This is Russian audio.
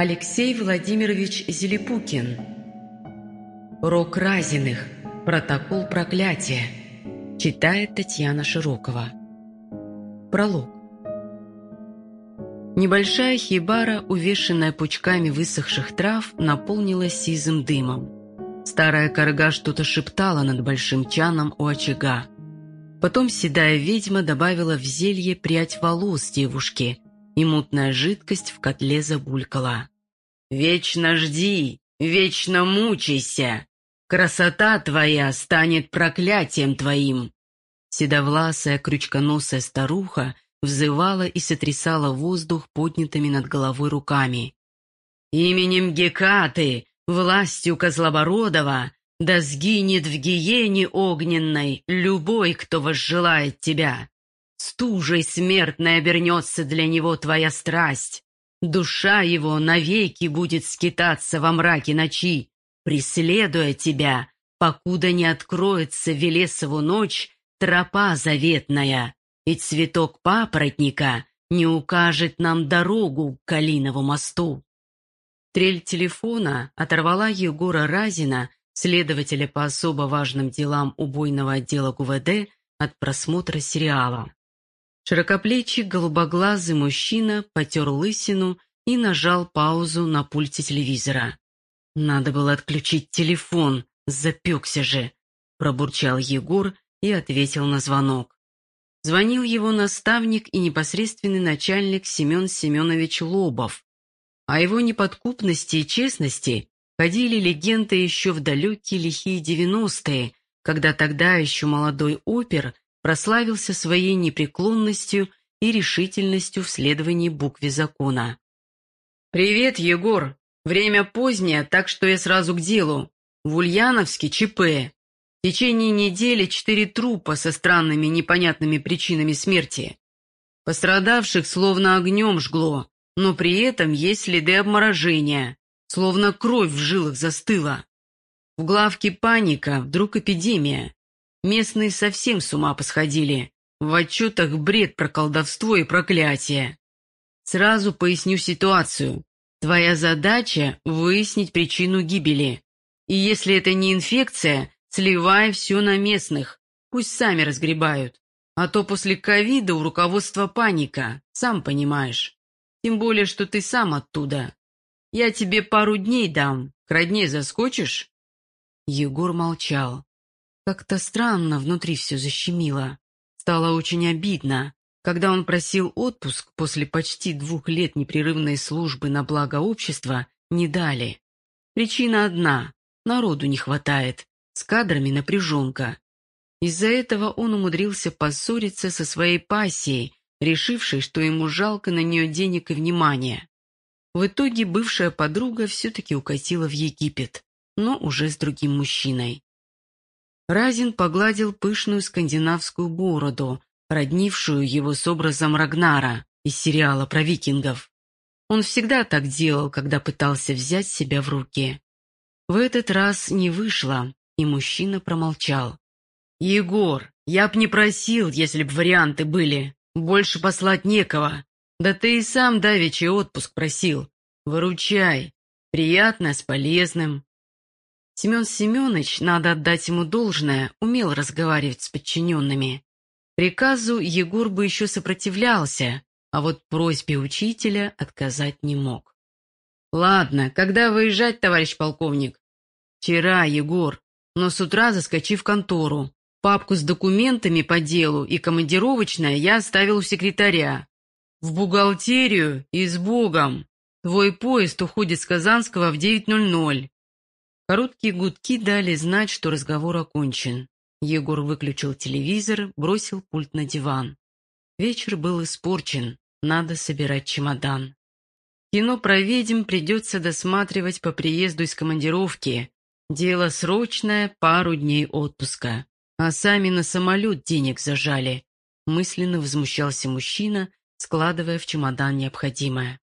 Алексей Владимирович Зелепукин. Рок Разиных. Протокол проклятия. Читает Татьяна Широкова. Пролог. Небольшая хибара, увешанная пучками высохших трав, наполнилась сизым дымом. Старая корга что-то шептала над большим чаном у очага. Потом седая ведьма добавила в зелье прядь волос девушки, и мутная жидкость в котле забулькала. «Вечно жди, вечно мучайся! Красота твоя станет проклятием твоим!» Седовласая крючконосая старуха взывала и сотрясала воздух поднятыми над головой руками. «Именем Гекаты, властью Козлобородова, да сгинет в гиене огненной любой, кто возжелает тебя. Стужей смертной обернется для него твоя страсть. Душа его навеки будет скитаться во мраке ночи, преследуя тебя, покуда не откроется Велесову ночь тропа заветная, и цветок папоротника не укажет нам дорогу к Калинову мосту. Трель телефона оторвала Егора Разина, следователя по особо важным делам убойного отдела ГУВД, от просмотра сериала. Широкоплечий голубоглазый мужчина потер лысину и нажал паузу на пульте телевизора. «Надо было отключить телефон, запекся же», – пробурчал Егор и ответил на звонок. Звонил его наставник и непосредственный начальник Семен Семенович Лобов. О его неподкупности и честности ходили легенды еще в далекие лихие девяностые, когда тогда еще молодой опер прославился своей непреклонностью и решительностью в следовании букве закона. «Привет, Егор! Время позднее, так что я сразу к делу. В Ульяновске ЧП. В течение недели четыре трупа со странными непонятными причинами смерти. Пострадавших словно огнем жгло, но при этом есть следы обморожения, словно кровь в жилах застыла. В главке паника, вдруг эпидемия. Местные совсем с ума посходили. В отчетах бред про колдовство и проклятие. Сразу поясню ситуацию. Твоя задача – выяснить причину гибели. И если это не инфекция, сливай все на местных. Пусть сами разгребают. А то после ковида у руководства паника, сам понимаешь. Тем более, что ты сам оттуда. Я тебе пару дней дам. К родне заскочишь?» Егор молчал. Как-то странно внутри все защемило. Стало очень обидно. Когда он просил отпуск после почти двух лет непрерывной службы на благо общества, не дали. Причина одна – народу не хватает, с кадрами напряженка. Из-за этого он умудрился поссориться со своей пассией, решившей, что ему жалко на нее денег и внимания. В итоге бывшая подруга все-таки укатила в Египет, но уже с другим мужчиной. Разин погладил пышную скандинавскую бороду, роднившую его с образом Рагнара из сериала про викингов. Он всегда так делал, когда пытался взять себя в руки. В этот раз не вышло, и мужчина промолчал. «Егор, я б не просил, если б варианты были. Больше послать некого. Да ты и сам давеча отпуск просил. Выручай. Приятно с полезным. Семен Семенович, надо отдать ему должное, умел разговаривать с подчиненными. Приказу Егор бы еще сопротивлялся, а вот просьбе учителя отказать не мог. «Ладно, когда выезжать, товарищ полковник?» «Вчера, Егор, но с утра заскочи в контору. Папку с документами по делу и командировочное я оставил у секретаря. В бухгалтерию и с Богом. Твой поезд уходит с Казанского в 9.00. Короткие гудки дали знать, что разговор окончен. Егор выключил телевизор, бросил пульт на диван. Вечер был испорчен, надо собирать чемодан. Кино про ведьм придется досматривать по приезду из командировки. Дело срочное, пару дней отпуска. А сами на самолет денег зажали. Мысленно возмущался мужчина, складывая в чемодан необходимое.